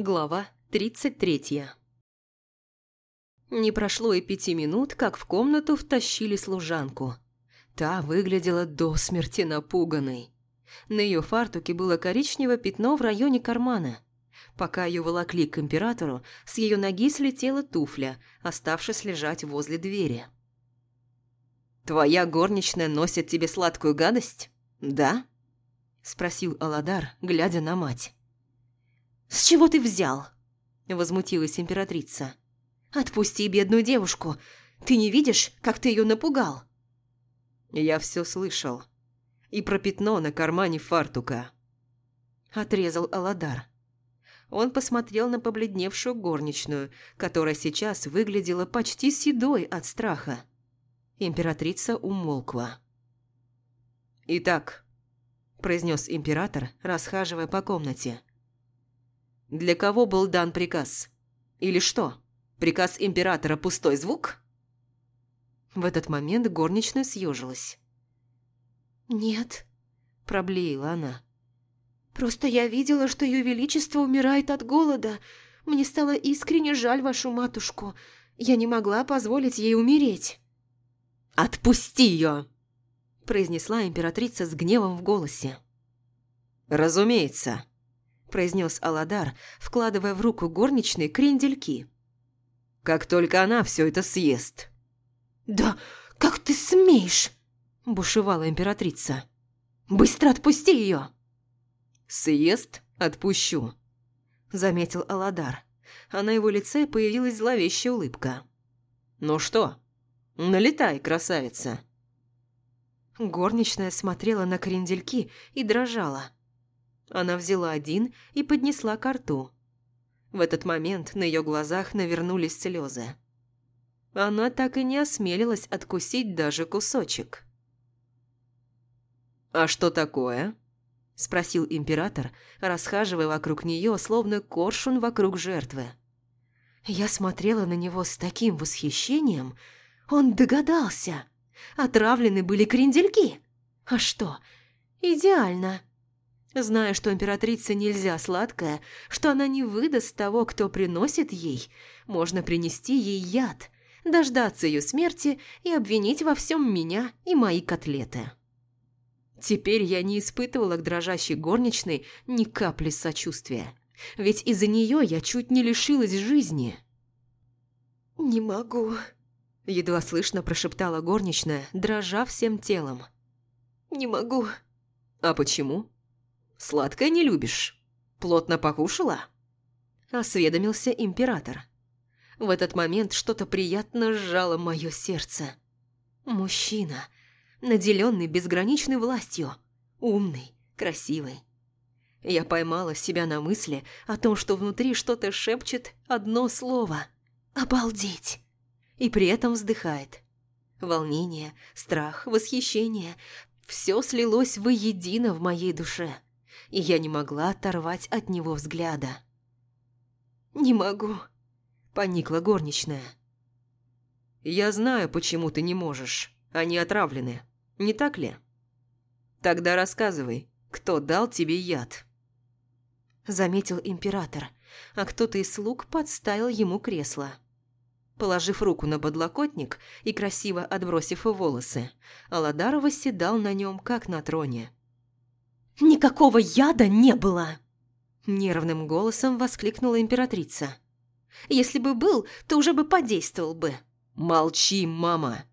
Глава 33 Не прошло и пяти минут, как в комнату втащили служанку. Та выглядела до смерти напуганной. На ее фартуке было коричневое пятно в районе кармана. Пока ее волокли к императору, с ее ноги слетела туфля, оставшись лежать возле двери. «Твоя горничная носит тебе сладкую гадость? Да?» – спросил Аладар, глядя на мать. «С чего ты взял?» – возмутилась императрица. «Отпусти бедную девушку. Ты не видишь, как ты ее напугал?» «Я все слышал. И про пятно на кармане фартука». Отрезал Аладар. Он посмотрел на побледневшую горничную, которая сейчас выглядела почти седой от страха. Императрица умолкла. «Итак», – произнес император, расхаживая по комнате – для кого был дан приказ? Или что? Приказ императора пустой звук? В этот момент горничная съежилась. «Нет», – проблеяла она. «Просто я видела, что Ее Величество умирает от голода. Мне стало искренне жаль вашу матушку. Я не могла позволить ей умереть». «Отпусти ее!» – произнесла императрица с гневом в голосе. «Разумеется», – произнес Аладар, вкладывая в руку горничной крендельки. «Как только она все это съест». «Да как ты смеешь?» – бушевала императрица. «Быстро отпусти ее!» «Съест – отпущу», – заметил Аладар, а на его лице появилась зловещая улыбка. «Ну что, налетай, красавица!» Горничная смотрела на крендельки и дрожала – она взяла один и поднесла к рту. В этот момент на ее глазах навернулись слезы. Она так и не осмелилась откусить даже кусочек. «А что такое?» – спросил император, расхаживая вокруг нее, словно коршун вокруг жертвы. Я смотрела на него с таким восхищением. Он догадался. Отравлены были крендельки. А что? Идеально. Зная, что императрице нельзя сладкое, что она не выдаст того, кто приносит ей, можно принести ей яд, дождаться ее смерти и обвинить во всем меня и мои котлеты. Теперь я не испытывала к дрожащей горничной ни капли сочувствия, ведь из-за нее я чуть не лишилась жизни. «Не могу», – едва слышно прошептала горничная, дрожа всем телом. «Не могу». «А почему?» Сладкое не любишь? Плотно покушала?» Осведомился император. В этот момент что-то приятно сжало мое сердце. Мужчина, наделенный безграничной властью, умный, красивый. Я поймала себя на мысли о том, что внутри что-то шепчет одно слово «Обалдеть!» и при этом вздыхает. Волнение, страх, восхищение – все слилось воедино в моей душе – и я не могла оторвать от него взгляда. «Не могу», – поникла горничная. «Я знаю, почему ты не можешь. Они отравлены, не так ли? Тогда рассказывай, кто дал тебе яд?» Заметил император, а кто-то из слуг подставил ему кресло. Положив руку на подлокотник и красиво отбросив волосы, Аладар восседал на нем, как на троне. «Никакого яда не было!» Нервным голосом воскликнула императрица. «Если бы был, то уже бы подействовал бы». «Молчи, мама!»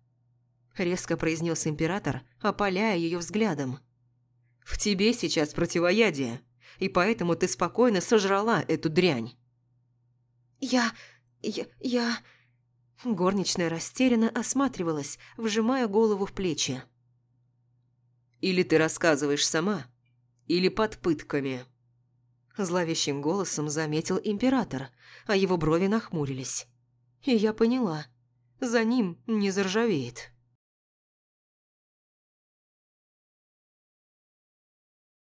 Резко произнес император, опаляя ее взглядом. «В тебе сейчас противоядие, и поэтому ты спокойно сожрала эту дрянь». «Я... я... я...» Горничная растерянно осматривалась, вжимая голову в плечи. «Или ты рассказываешь сама, или под пытками?» Зловещим голосом заметил император, а его брови нахмурились. И я поняла, за ним не заржавеет.